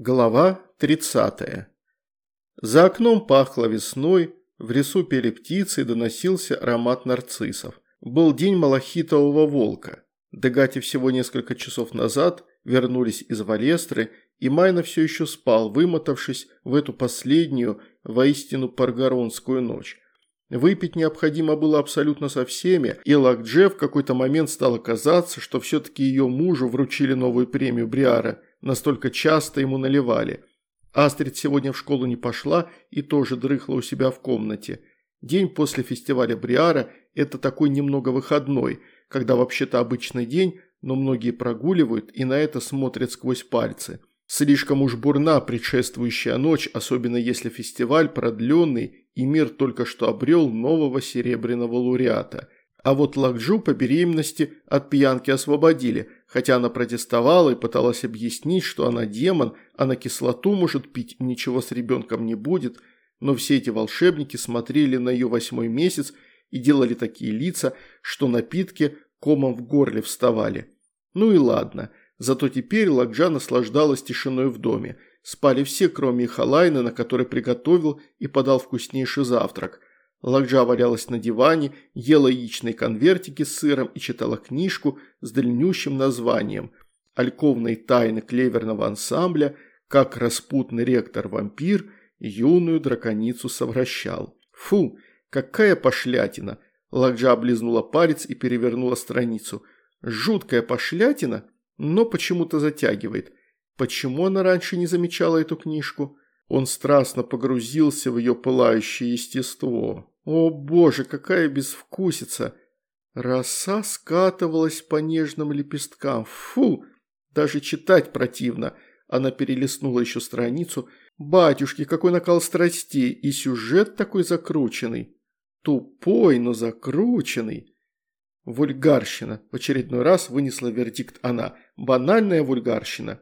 Глава 30. За окном пахло весной, в лесу пели птицы и доносился аромат нарциссов. Был день малахитового волка. Дегати всего несколько часов назад вернулись из Валестры, и Майна все еще спал, вымотавшись в эту последнюю, воистину паргаронскую ночь. Выпить необходимо было абсолютно со всеми, и Лакдже в какой-то момент стало казаться, что все-таки ее мужу вручили новую премию Бриара – Настолько часто ему наливали. Астрид сегодня в школу не пошла и тоже дрыхла у себя в комнате. День после фестиваля Бриара – это такой немного выходной, когда вообще-то обычный день, но многие прогуливают и на это смотрят сквозь пальцы. Слишком уж бурна предшествующая ночь, особенно если фестиваль продленный и мир только что обрел нового серебряного лауреата. А вот Лакджу по беременности от пьянки освободили, хотя она протестовала и пыталась объяснить, что она демон, а на кислоту может пить ничего с ребенком не будет, но все эти волшебники смотрели на ее восьмой месяц и делали такие лица, что напитки комом в горле вставали. Ну и ладно, зато теперь Лакджа наслаждалась тишиной в доме. Спали все, кроме Халайна, на который приготовил и подал вкуснейший завтрак – Лакджа валялась на диване, ела яичные конвертики с сыром и читала книжку с длиннющим названием «Альковные тайны клеверного ансамбля. Как распутный ректор-вампир юную драконицу совращал». Фу, какая пошлятина! Лакджа облизнула палец и перевернула страницу. Жуткая пошлятина, но почему-то затягивает. Почему она раньше не замечала эту книжку? Он страстно погрузился в ее пылающее естество. О боже, какая безвкусица! Роса скатывалась по нежным лепесткам. Фу! Даже читать противно. Она перелистнула еще страницу. Батюшки, какой накал страстей! И сюжет такой закрученный. Тупой, но закрученный. Вульгарщина. В очередной раз вынесла вердикт она. Банальная вульгарщина.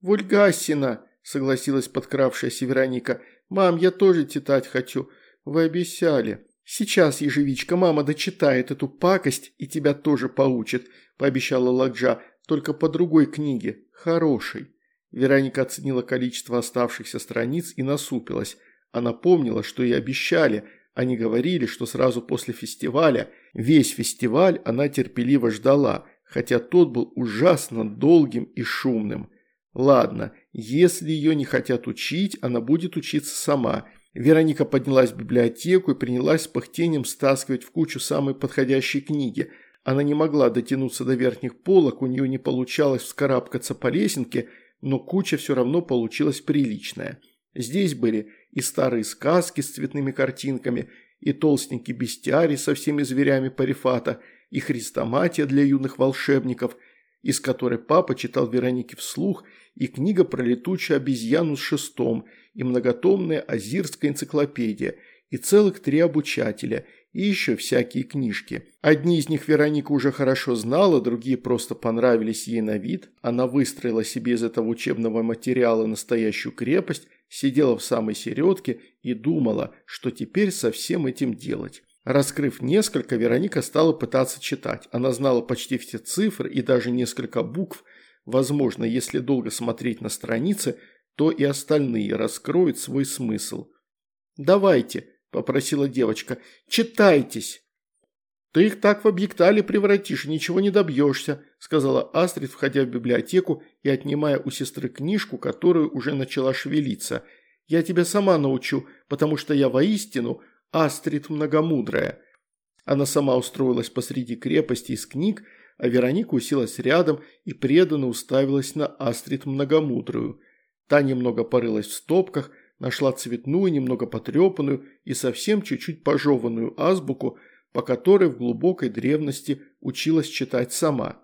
Вульгасина, согласилась подкравшаяся Вероника. Мам, я тоже читать хочу. Вы обещали. Сейчас, ежевичка, мама дочитает эту пакость и тебя тоже поучит, пообещала Ладжа, только по другой книге, хорошей. Вероника оценила количество оставшихся страниц и насупилась. Она помнила, что и обещали. Они говорили, что сразу после фестиваля, весь фестиваль она терпеливо ждала, хотя тот был ужасно долгим и шумным. Ладно, если ее не хотят учить, она будет учиться сама – Вероника поднялась в библиотеку и принялась с пыхтением стаскивать в кучу самые подходящие книги. Она не могла дотянуться до верхних полок, у нее не получалось вскарабкаться по лесенке, но куча все равно получилась приличная. Здесь были и старые сказки с цветными картинками, и толстенький бестиарий со всеми зверями Парифата, и хрестоматия для юных волшебников, из которой папа читал Веронике вслух, и книга про летучую обезьяну с шестом – и многотомная Азирская энциклопедия, и целых три обучателя, и еще всякие книжки. Одни из них Вероника уже хорошо знала, другие просто понравились ей на вид. Она выстроила себе из этого учебного материала настоящую крепость, сидела в самой середке и думала, что теперь со всем этим делать. Раскрыв несколько, Вероника стала пытаться читать. Она знала почти все цифры и даже несколько букв. Возможно, если долго смотреть на страницы, то и остальные раскроют свой смысл. «Давайте», – попросила девочка, – «читайтесь». «Ты их так в объектали превратишь, ничего не добьешься», – сказала Астрид, входя в библиотеку и отнимая у сестры книжку, которую уже начала шевелиться. «Я тебя сама научу, потому что я воистину Астрид многомудрая». Она сама устроилась посреди крепости из книг, а Вероника уселась рядом и преданно уставилась на Астрид многомудрую – Та немного порылась в стопках, нашла цветную, немного потрепанную и совсем чуть-чуть пожеванную азбуку, по которой в глубокой древности училась читать сама.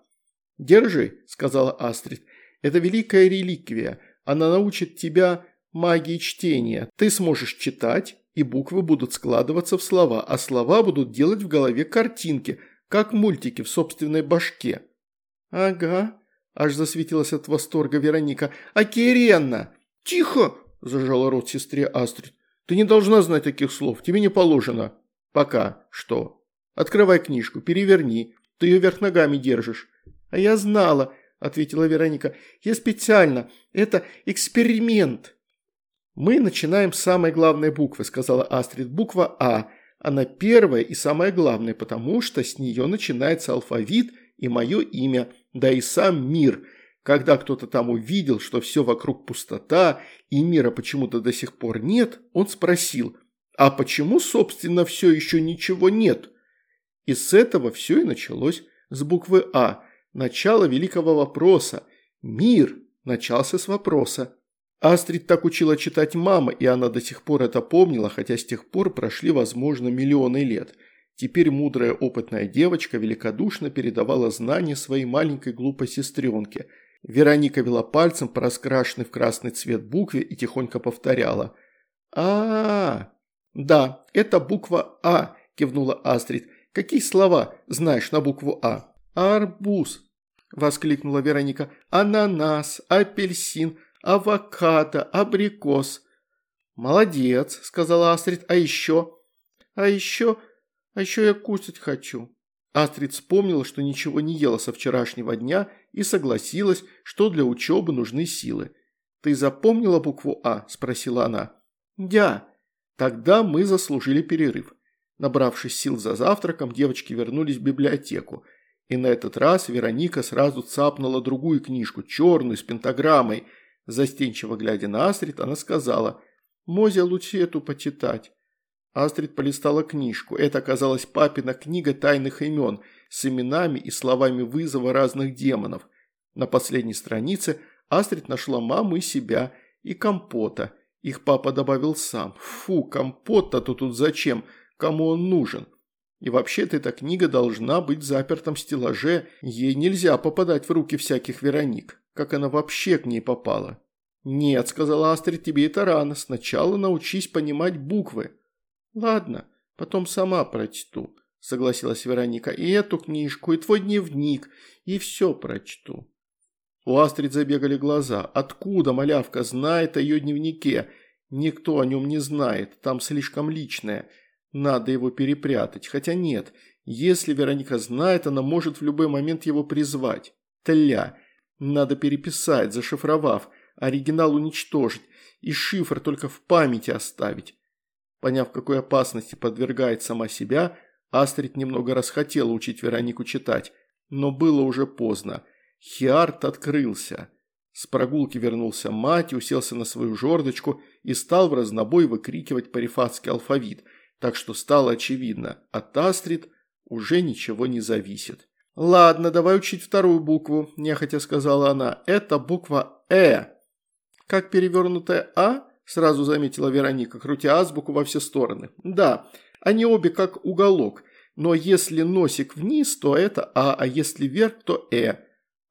«Держи», – сказала Астрид, – «это великая реликвия, она научит тебя магии чтения. Ты сможешь читать, и буквы будут складываться в слова, а слова будут делать в голове картинки, как мультики в собственной башке». «Ага», Аж засветилась от восторга Вероника. «Акиренна!» «Тихо!» – зажала рот сестре Астрид. «Ты не должна знать таких слов, тебе не положено». «Пока. Что?» «Открывай книжку, переверни. Ты ее вверх ногами держишь». «А я знала. – ответила Вероника. «Я специально. Это эксперимент». «Мы начинаем с самой главной буквы», – сказала Астрид. «Буква А. Она первая и самая главная, потому что с нее начинается алфавит и мое имя, да и сам мир. Когда кто-то там увидел, что все вокруг пустота и мира почему-то до сих пор нет, он спросил, а почему, собственно, все еще ничего нет? И с этого все и началось с буквы А, начало великого вопроса. Мир начался с вопроса. Астрид так учила читать мама, и она до сих пор это помнила, хотя с тех пор прошли, возможно, миллионы лет. Теперь мудрая опытная девочка великодушно передавала знания своей маленькой глупой сестренке. Вероника вела пальцем по раскрашенной в красный цвет букве и тихонько повторяла. а а, -а. «Да, это буква А», – кивнула Астрид. «Какие слова знаешь на букву А?» «Арбуз», – воскликнула Вероника. «Ананас, апельсин, авокадо, абрикос». «Молодец», – сказала Астрид. «А еще?» «А еще... А еще я кушать хочу». Астрид вспомнила, что ничего не ела со вчерашнего дня и согласилась, что для учебы нужны силы. «Ты запомнила букву А?» – спросила она. «Я», Тогда мы заслужили перерыв. Набравшись сил за завтраком, девочки вернулись в библиотеку. И на этот раз Вероника сразу цапнула другую книжку, черную, с пентаграммой. Застенчиво глядя на Астрид, она сказала, «Мозе лучше эту почитать». Астрид полистала книжку. Это оказалась папина книга тайных имен с именами и словами вызова разных демонов. На последней странице Астрид нашла маму и себя, и компота – их папа добавил сам. Фу, компот-то тут зачем? Кому он нужен? И вообще-то эта книга должна быть в запертом стеллаже. Ей нельзя попадать в руки всяких Вероник. Как она вообще к ней попала? «Нет», – сказала Астрид, – «тебе это рано. Сначала научись понимать буквы». «Ладно, потом сама прочту», – согласилась Вероника. «И эту книжку, и твой дневник, и все прочту». У Астрид забегали глаза. Откуда малявка знает о ее дневнике? Никто о нем не знает, там слишком личное. Надо его перепрятать. Хотя нет, если Вероника знает, она может в любой момент его призвать. Тля. Надо переписать, зашифровав, оригинал уничтожить и шифр только в памяти оставить. Поняв, какой опасности подвергает сама себя, Астрид немного расхотела учить Веронику читать, но было уже поздно. Хиарт открылся. С прогулки вернулся мать, уселся на свою жердочку и стал в разнобой выкрикивать парифатский алфавит, так что стало очевидно, от Астрид уже ничего не зависит. «Ладно, давай учить вторую букву», – нехотя сказала она. «Это буква «Э». «Как перевернутая «А»?» – сразу заметила Вероника, крутя азбуку во все стороны. «Да, они обе как уголок, но если носик вниз, то это «А», а если вверх, то «Э».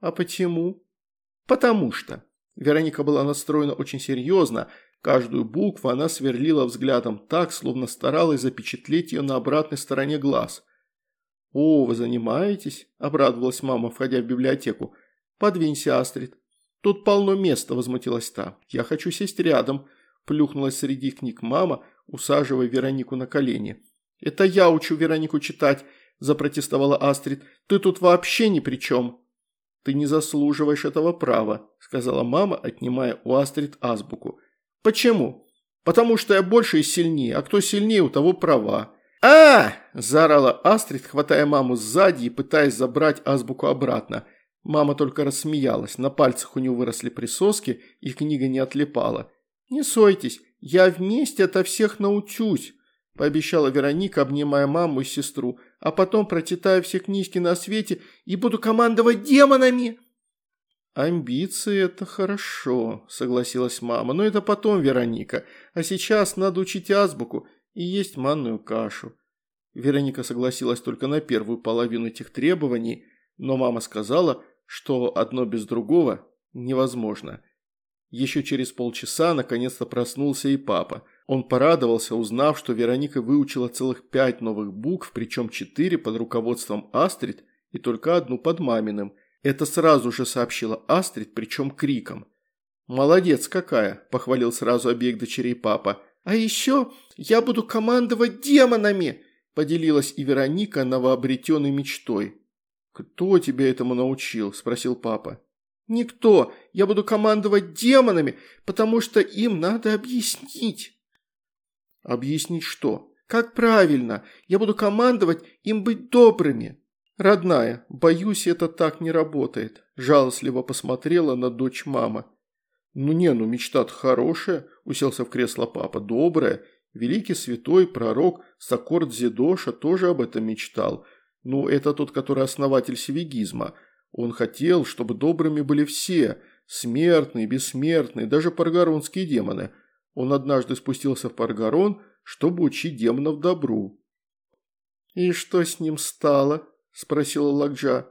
А почему? Потому что. Вероника была настроена очень серьезно, каждую букву она сверлила взглядом так, словно старалась запечатлеть ее на обратной стороне глаз. «О, вы занимаетесь?» – обрадовалась мама, входя в библиотеку. «Подвинься, Астрид». «Тут полно места», – возмутилась та. «Я хочу сесть рядом», – плюхнулась среди книг мама, усаживая Веронику на колени. «Это я учу Веронику читать», – запротестовала Астрид. «Ты тут вообще ни при чем». «Ты не заслуживаешь этого права», – сказала мама, отнимая у Астрид азбуку. «Почему?» «Потому что я больше и сильнее, а кто сильнее, у того права». а заорала Астрид, хватая маму сзади и пытаясь забрать азбуку обратно. Мама только рассмеялась, на пальцах у нее выросли присоски, и книга не отлипала. «Не сойтесь, я вместе ото всех научусь», – пообещала Вероника, обнимая маму и сестру а потом прочитаю все книжки на свете и буду командовать демонами». «Амбиции – это хорошо», – согласилась мама, – «но это потом, Вероника, а сейчас надо учить азбуку и есть манную кашу». Вероника согласилась только на первую половину этих требований, но мама сказала, что одно без другого невозможно. Еще через полчаса наконец-то проснулся и папа – он порадовался, узнав, что Вероника выучила целых пять новых букв, причем четыре под руководством Астрид и только одну под маминым. Это сразу же сообщила Астрид, причем криком. «Молодец какая!» – похвалил сразу обеих дочерей папа. «А еще я буду командовать демонами!» – поделилась и Вероника новообретенной мечтой. «Кто тебя этому научил?» – спросил папа. «Никто. Я буду командовать демонами, потому что им надо объяснить». «Объяснить что?» «Как правильно. Я буду командовать им быть добрыми». «Родная, боюсь, это так не работает», – жалостливо посмотрела на дочь мама. «Ну не, ну мечта-то хорошая», – уселся в кресло папа, – «добрая. Великий святой пророк Саккорд Зедоша тоже об этом мечтал. Ну, это тот, который основатель севигизма. Он хотел, чтобы добрыми были все – смертные, бессмертные, даже паргаронские демоны. Он однажды спустился в Паргарон, чтобы учить демонов добру. «И что с ним стало?» – спросила Лакджа.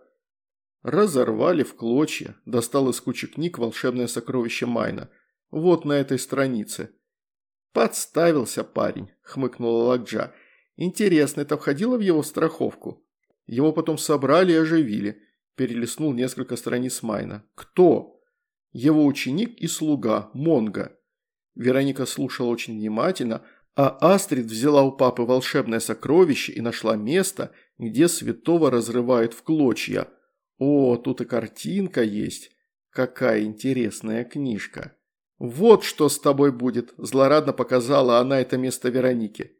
Разорвали в клочья, достал из кучи книг волшебное сокровище Майна. Вот на этой странице. «Подставился парень», – хмыкнула Лакджа. «Интересно, это входило в его страховку?» Его потом собрали и оживили. Перелистнул несколько страниц Майна. «Кто?» «Его ученик и слуга, Монга». Вероника слушала очень внимательно, а Астрид взяла у папы волшебное сокровище и нашла место, где святого разрывают в клочья. О, тут и картинка есть. Какая интересная книжка. «Вот что с тобой будет», – злорадно показала она это место Веронике.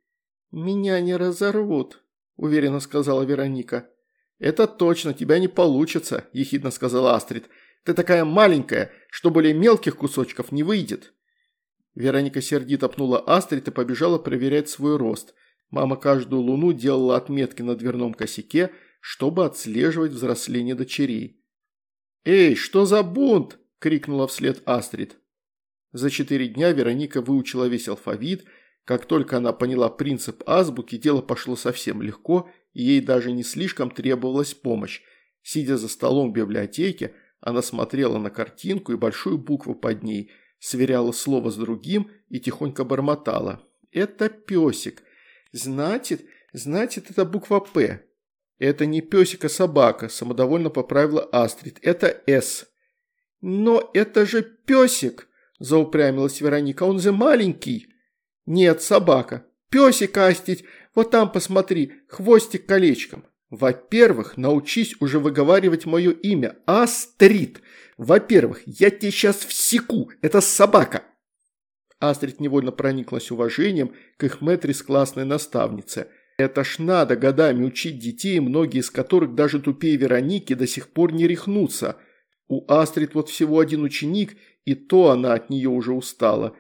«Меня не разорвут», – уверенно сказала Вероника. «Это точно, тебя не получится», – ехидно сказала Астрид. «Ты такая маленькая, что более мелких кусочков не выйдет». Вероника сердито пнула Астрид и побежала проверять свой рост. Мама каждую луну делала отметки на дверном косяке, чтобы отслеживать взросление дочерей. «Эй, что за бунт?» – крикнула вслед Астрид. За четыре дня Вероника выучила весь алфавит. Как только она поняла принцип азбуки, дело пошло совсем легко, ей даже не слишком требовалась помощь. Сидя за столом в библиотеке, она смотрела на картинку и большую букву под ней – сверяла слово с другим и тихонько бормотала. «Это песик. Значит, значит, это буква «П». «Это не песик, а собака», – самодовольно поправила Астрид. «Это «С». «Но это же песик», – заупрямилась Вероника. «Он же маленький». «Нет, собака. Песик, Астить, вот там посмотри, хвостик колечком». «Во-первых, научись уже выговаривать мое имя. Астрид. Во-первых, я тебе сейчас всеку. Это собака». Астрид невольно прониклась уважением к их мэтрис классной наставнице. Это ж надо годами учить детей, многие из которых даже тупее Вероники до сих пор не рехнутся. У Астрид вот всего один ученик, и то она от нее уже устала.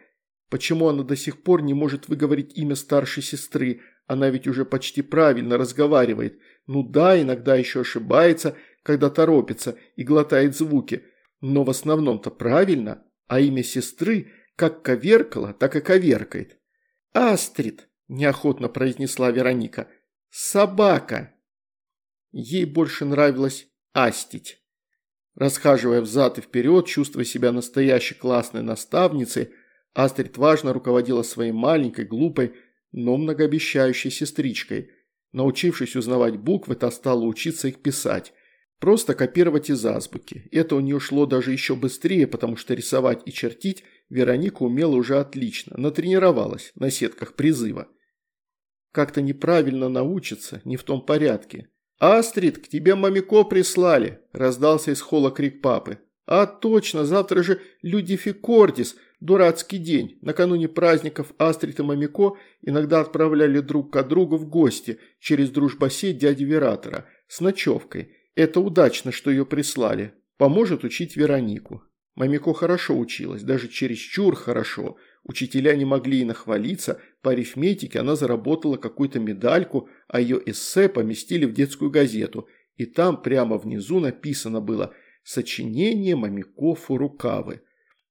Почему она до сих пор не может выговорить имя старшей сестры? Она ведь уже почти правильно разговаривает. Ну да, иногда еще ошибается, когда торопится и глотает звуки. Но в основном-то правильно, а имя сестры как коверкала, так и коверкает. «Астрид», – неохотно произнесла Вероника, – «собака». Ей больше нравилось «астить». Расхаживая взад и вперед, чувствуя себя настоящей классной наставницей, Астрид важно руководила своей маленькой, глупой, но многообещающей сестричкой. Научившись узнавать буквы, та стала учиться их писать. Просто копировать из азбуки. Это у нее шло даже еще быстрее, потому что рисовать и чертить Вероника умела уже отлично, натренировалась на сетках призыва. Как-то неправильно научиться, не в том порядке. «Астрид, к тебе мамико прислали!» – раздался из холла крик папы. «А точно, завтра же Людификордис, дурацкий день. Накануне праздников Астрид и Мамико иногда отправляли друг к другу в гости через дружбосеть дяди Вератора с ночевкой. Это удачно, что ее прислали. Поможет учить Веронику. Мамико хорошо училась, даже чересчур хорошо. Учителя не могли и нахвалиться, по арифметике она заработала какую-то медальку, а ее эссе поместили в детскую газету. И там прямо внизу написано было – Сочинение Мамико Фурукавы.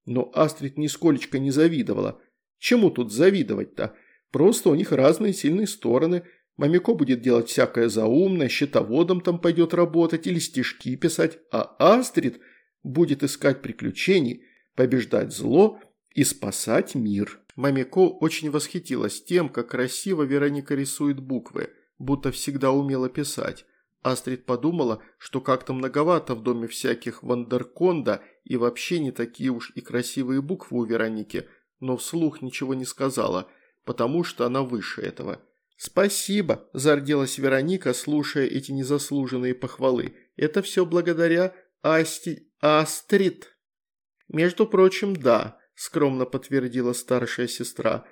Но Астрид нисколечко не завидовала. Чему тут завидовать-то? Просто у них разные сильные стороны. Мамико будет делать всякое заумное, счетоводом там пойдет работать или стишки писать, а Астрид будет искать приключений, побеждать зло и спасать мир. Мамико очень восхитилась тем, как красиво Вероника рисует буквы, будто всегда умела писать. Астрид подумала, что как-то многовато в доме всяких вандерконда и вообще не такие уж и красивые буквы у Вероники, но вслух ничего не сказала, потому что она выше этого. «Спасибо», – зарделась Вероника, слушая эти незаслуженные похвалы. «Это все благодаря Асти... Астрид?» «Между прочим, да», – скромно подтвердила старшая сестра.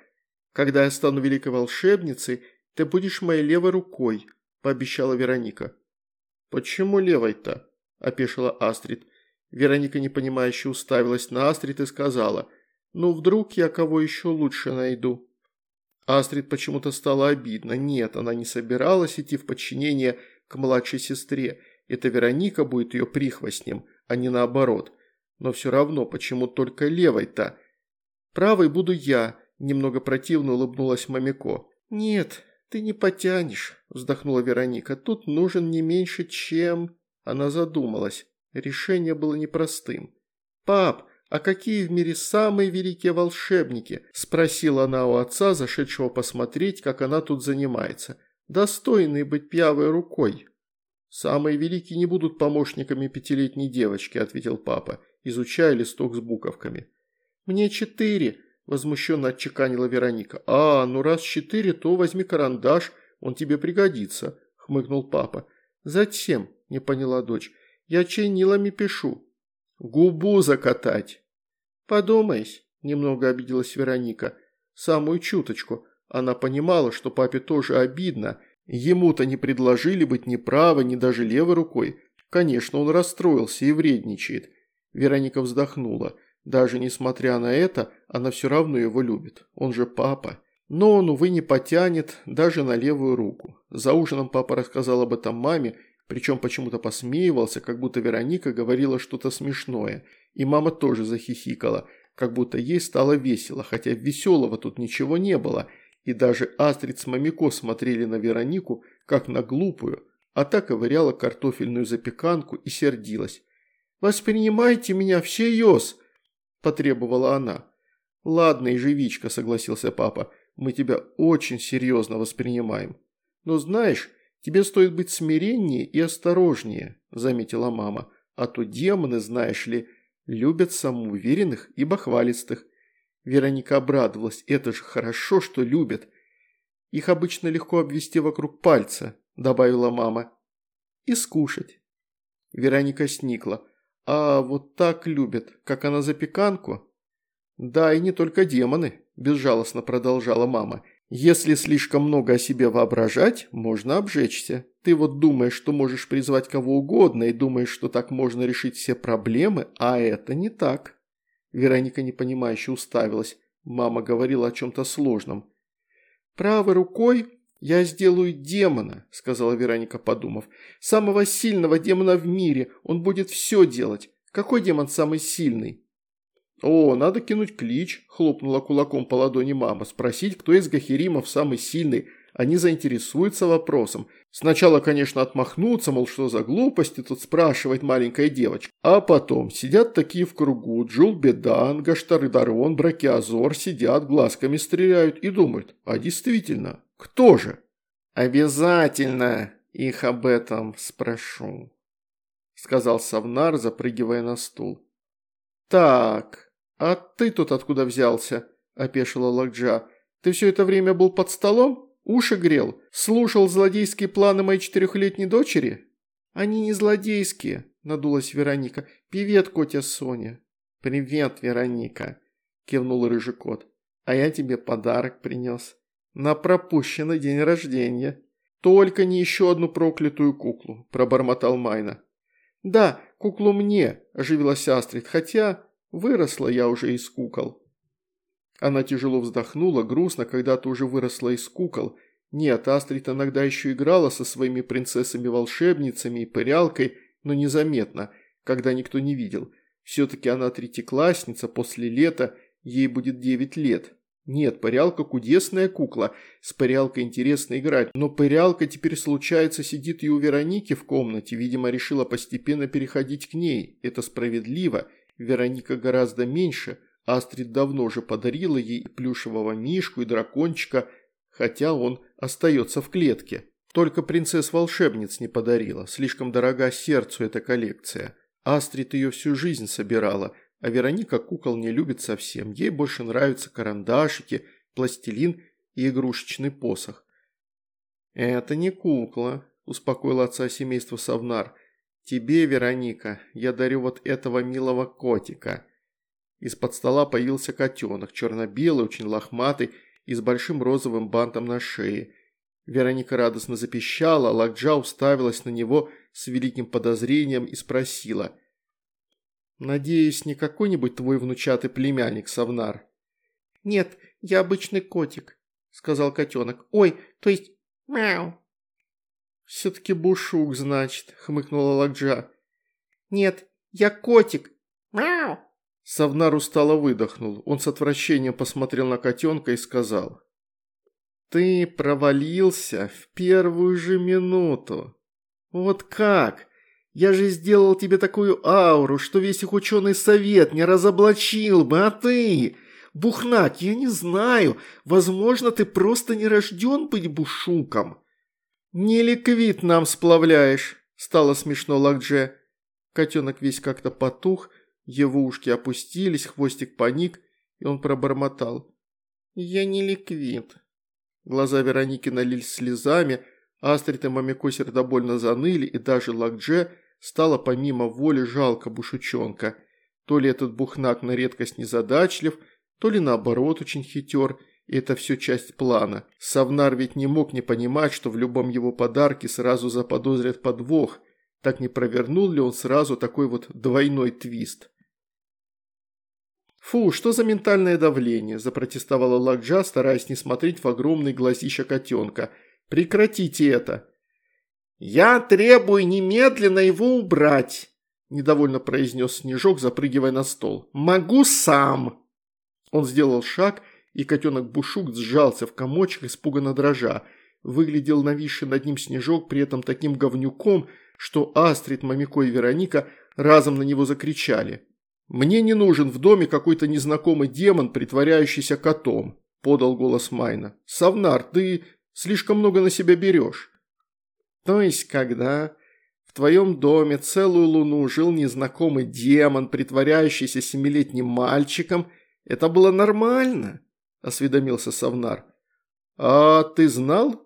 «Когда я стану великой волшебницей, ты будешь моей левой рукой», – пообещала Вероника. «Почему левой-то?» – опешила Астрид. Вероника непонимающе уставилась на Астрид и сказала, «Ну, вдруг я кого еще лучше найду?» Астрид почему-то стало обидно. Нет, она не собиралась идти в подчинение к младшей сестре. Это Вероника будет ее прихвостнем, а не наоборот. Но все равно, почему только левой-то? Правой буду я, немного противно улыбнулась Мамико. Нет, ты не потянешь, вздохнула Вероника. Тут нужен не меньше, чем... Она задумалась. Решение было непростым. «Пап, а какие в мире самые великие волшебники?» – спросила она у отца, зашедшего посмотреть, как она тут занимается. «Достойные быть пьявой рукой». «Самые великие не будут помощниками пятилетней девочки», – ответил папа, изучая листок с буковками. «Мне четыре», – возмущенно отчеканила Вероника. «А, ну раз четыре, то возьми карандаш, он тебе пригодится», – хмыкнул папа. «Зачем?» – не поняла дочь. «Я чернилами пишу». «Губу закатать». «Подумайся», – немного обиделась Вероника. «Самую чуточку. Она понимала, что папе тоже обидно – Ему-то не предложили быть ни правой, ни даже левой рукой. Конечно, он расстроился и вредничает. Вероника вздохнула. Даже несмотря на это, она все равно его любит. Он же папа. Но он, увы, не потянет даже на левую руку. За ужином папа рассказал об этом маме, причем почему-то посмеивался, как будто Вероника говорила что-то смешное. И мама тоже захихикала, как будто ей стало весело, хотя веселого тут ничего не было – и даже Астрид с Мамико смотрели на Веронику, как на глупую, а та ковыряла картофельную запеканку и сердилась. «Воспринимайте меня всерьез!» – потребовала она. «Ладно, ежевичка», – согласился папа, – «мы тебя очень серьезно воспринимаем. Но знаешь, тебе стоит быть смиреннее и осторожнее», – заметила мама, – «а то демоны, знаешь ли, любят самоуверенных и бахвалистых. Вероника обрадовалась. Это же хорошо, что любят. Их обычно легко обвести вокруг пальца, добавила мама. И скушать. Вероника сникла. А вот так любят, как она запеканку? Да, и не только демоны, безжалостно продолжала мама. Если слишком много о себе воображать, можно обжечься. Ты вот думаешь, что можешь призвать кого угодно и думаешь, что так можно решить все проблемы, а это не так. Вероника непонимающе уставилась. Мама говорила о чем-то сложном. «Правой рукой я сделаю демона», – сказала Вероника, подумав. «Самого сильного демона в мире. Он будет все делать. Какой демон самый сильный?» «О, надо кинуть клич», – хлопнула кулаком по ладони мама. «Спросить, кто из гахеримов самый сильный. Они заинтересуются вопросом. Сначала, конечно, отмахнутся, мол, что за глупости тут спрашивает маленькая девочка. А потом сидят такие в кругу, Джул Бедан, Гаштарыдарон, Бракиазор сидят, глазками стреляют и думают, а действительно, кто же? Обязательно их об этом спрошу, сказал Савнар, запрыгивая на стул. Так, а ты тут откуда взялся? опешила Лакджа. Ты все это время был под столом? Уши грел? Слушал злодейские планы моей четырехлетней дочери?» «Они не злодейские», – надулась Вероника. «Привет, котя Соня». «Привет, Вероника», – кивнул рыжий кот. «А я тебе подарок принес. На пропущенный день рождения». «Только не еще одну проклятую куклу», – пробормотал Майна. «Да, куклу мне», – оживилась Астрид, «хотя выросла я уже из кукол». Она тяжело вздохнула, грустно, когда-то уже выросла из кукол. Нет, Астрид иногда еще играла со своими принцессами-волшебницами и пырялкой, но незаметно, когда никто не видел. Все-таки она третьеклассница, после лета ей будет девять лет. Нет, пырялка кудесная кукла, с пырялкой интересно играть, но пырялка теперь случается сидит и у Вероники в комнате, видимо решила постепенно переходить к ней. Это справедливо, Вероника гораздо меньше – Астрид давно же подарила ей плюшевого мишку и дракончика, хотя он остается в клетке. Только принцесс-волшебниц не подарила, слишком дорога сердцу эта коллекция. Астрид ее всю жизнь собирала, а Вероника кукол не любит совсем. Ей больше нравятся карандашики, пластилин и игрушечный посох. «Это не кукла», – успокоил отца семейства Савнар. Тебе, Вероника, я дарю вот этого милого котика». Из-под стола появился котенок, черно-белый, очень лохматый и с большим розовым бантом на шее. Вероника радостно запищала, Лакджа уставилась на него с великим подозрением и спросила. «Надеюсь, не какой-нибудь твой внучатый племянник, Савнар?» «Нет, я обычный котик», – сказал котенок. «Ой, то есть мяу». «Все-таки бушук, значит», – хмыкнула Лакджа. «Нет, я котик. Мяу». Савнар устало выдохнул. Он с отвращением посмотрел на котенка и сказал. «Ты провалился в первую же минуту. Вот как? Я же сделал тебе такую ауру, что весь их ученый совет не разоблачил бы, а ты...» Бухнак, я не знаю. Возможно, ты просто не рожден быть бушуком». «Не ликвид нам сплавляешь», – стало смешно Лакдже. Котенок весь как-то потух, его ушки опустились, хвостик поник, и он пробормотал. «Я не ликвид». Глаза Вероники налились слезами, Астрид и Мамико сердобольно заныли, и даже Лакдже стало помимо воли жалко бушучонка. То ли этот бухнак на редкость незадачлив – то ли наоборот очень хитер, и это все часть плана. Савнар ведь не мог не понимать, что в любом его подарке сразу заподозрят подвох, так не провернул ли он сразу такой вот двойной твист. «Фу, что за ментальное давление?» – запротестовала Лакджа, стараясь не смотреть в огромный глазища котенка. «Прекратите это!» «Я требую немедленно его убрать!» – недовольно произнес Снежок, запрыгивая на стол. «Могу сам!» Он сделал шаг, и котенок Бушук сжался в комочек, испуганно дрожа. Выглядел нависший над ним снежок при этом таким говнюком, что Астрид, Мамико и Вероника разом на него закричали. «Мне не нужен в доме какой-то незнакомый демон, притворяющийся котом», – подал голос Майна. «Савнар, ты слишком много на себя берешь». «То есть когда в твоем доме целую луну жил незнакомый демон, притворяющийся семилетним мальчиком – «Это было нормально», – осведомился Савнар. «А ты знал?»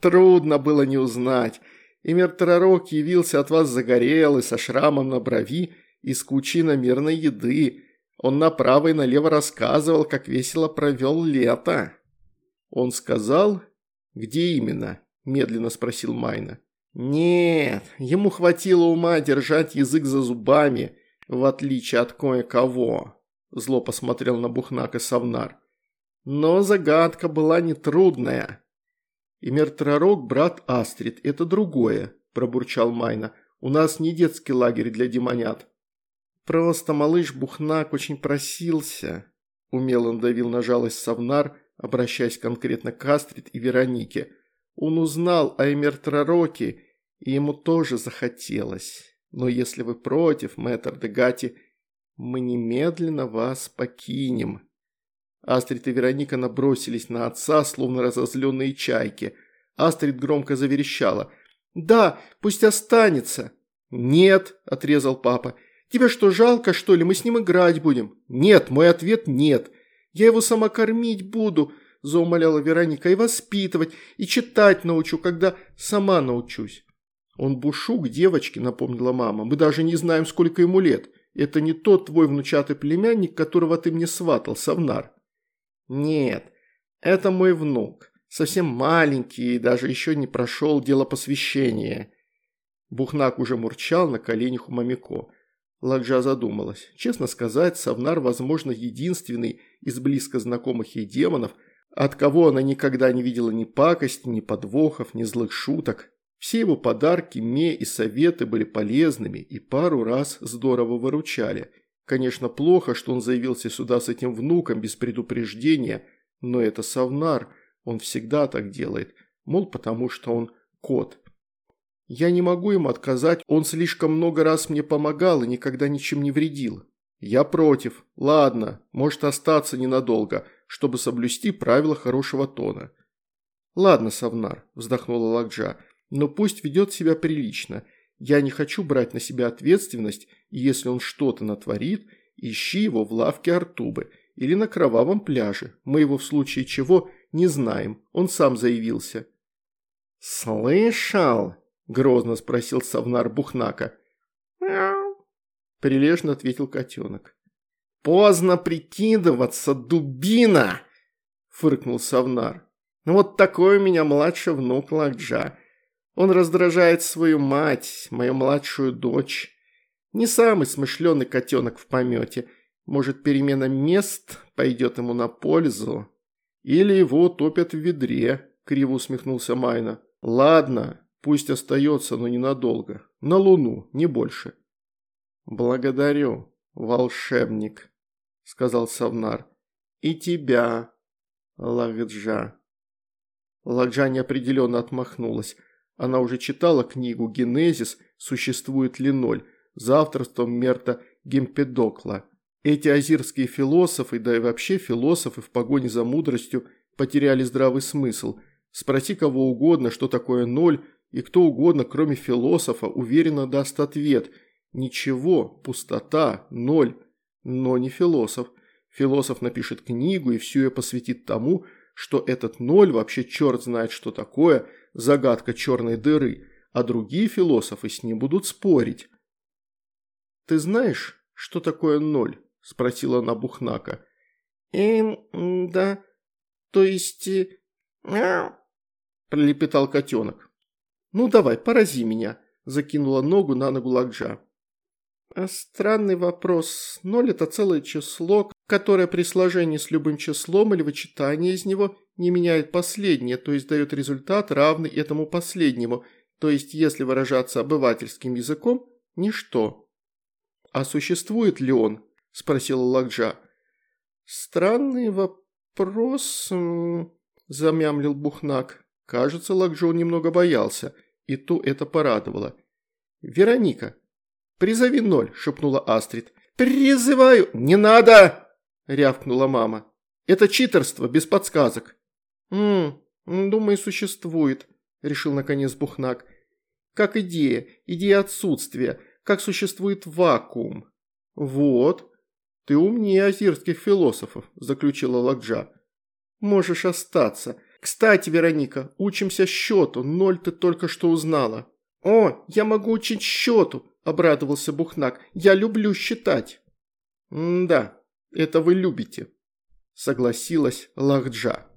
«Трудно было не узнать. Имер Тарарок явился от вас загорелый, со шрамом на брови и с кучей намерной еды. Он направо и налево рассказывал, как весело провел лето». «Он сказал, где именно?» – медленно спросил Майна. «Нет, ему хватило ума держать язык за зубами, в отличие от кое-кого». Зло посмотрел на Бухнак и Савнар. Но загадка была нетрудная. И Мертророг брат Астрид, это другое, пробурчал Майна. У нас не детский лагерь для демонят. Просто малыш Бухнак очень просился. Умело надавил на жалость Савнар, обращаясь конкретно к Астрид и Веронике. Он узнал о Эмертророке, и ему тоже захотелось. Но если вы против, мэтр Дегати, мы немедленно вас покинем». Астрид и Вероника набросились на отца, словно разозленные чайки. Астрид громко заверещала. «Да, пусть останется». «Нет», – отрезал папа. «Тебе что, жалко, что ли? Мы с ним играть будем». «Нет, мой ответ – нет. Я его сама кормить буду», – заумоляла Вероника, – «и воспитывать, и читать научу, когда сама научусь». «Он бушук девочки», – напомнила мама. «Мы даже не знаем, сколько ему лет». Это не тот твой внучатый племянник, которого ты мне сватал, Савнар. Нет, это мой внук. Совсем маленький и даже еще не прошел дело посвящения. Бухнак уже мурчал на коленях у Мамико. Ладжа задумалась. Честно сказать, Савнар, возможно, единственный из близко знакомых ей демонов, от кого она никогда не видела ни пакости, ни подвохов, ни злых шуток. Все его подарки, ме и советы были полезными и пару раз здорово выручали. Конечно, плохо, что он заявился сюда с этим внуком без предупреждения, но это Савнар, он всегда так делает, мол, потому что он кот. Я не могу ему отказать, он слишком много раз мне помогал и никогда ничем не вредил. Я против. Ладно, может остаться ненадолго, чтобы соблюсти правила хорошего тона. Ладно, Савнар, вздохнула Лакджа, – но пусть ведет себя прилично. Я не хочу брать на себя ответственность, и если он что-то натворит, ищи его в лавке Артубы или на кровавом пляже. Мы его в случае чего не знаем, он сам заявился». «Слышал?» – грозно спросил Савнар Бухнака. – прилежно ответил котенок. «Поздно прикидываться, дубина!» – фыркнул Савнар. «Ну вот такой у меня младший внук Лакджа. Он раздражает свою мать, мою младшую дочь. Не самый смышленый котенок в помете. Может, перемена мест пойдет ему на пользу? Или его топят в ведре?» – криво усмехнулся Майна. «Ладно, пусть остается, но ненадолго. На Луну, не больше». «Благодарю, волшебник», сказал Савнар. «И тебя, Лагджа». Лагджа неопределенно отмахнулась. Она уже читала книгу «Генезис. Существует ли ноль» за авторством Мерта Гемпедокла. Эти азирские философы, да и вообще философы в погоне за мудростью потеряли здравый смысл. Спроси кого угодно, что такое ноль, и кто угодно, кроме философа, уверенно даст ответ. Ничего, пустота, ноль но не философ. Философ напишет книгу и всю ее посвятит тому, что этот ноль вообще черт знает что такое, загадка черной дыры, а другие философы с ним будут спорить. «Ты знаешь, что такое ноль?» – спросила она Бухнака. «Эм, да, то есть...» э, пролепетал котенок. «Ну давай, порази меня», – закинула ногу на ногу Лакджа. А странный вопрос. Ноль – это целое число, которое при сложении с любым числом или вычитании из него не меняет последнее, то есть дает результат, равный этому последнему, то есть, если выражаться обывательским языком, ничто. «А существует ли он?» – спросила Лакджа. «Странный вопрос», – замямлил Бухнак. Кажется, Лакджон немного боялся, и ту это порадовало. «Вероника, «Призови ноль», – шепнула Астрид. «Призываю!» «Не надо!» – рявкнула мама. «Это читерство, без подсказок». «Ммм, думаю, существует», – решил наконец Бухнак. «Как идея, идея отсутствия, как существует вакуум». «Вот, ты умнее азирских философов», – заключила Лакджа. «Можешь остаться. Кстати, Вероника, учимся счету, ноль ты только что узнала». «О, я могу учить счету», – обрадовался Бухнак. «Я люблю считать». «Да, это вы любите», – согласилась Лахджа.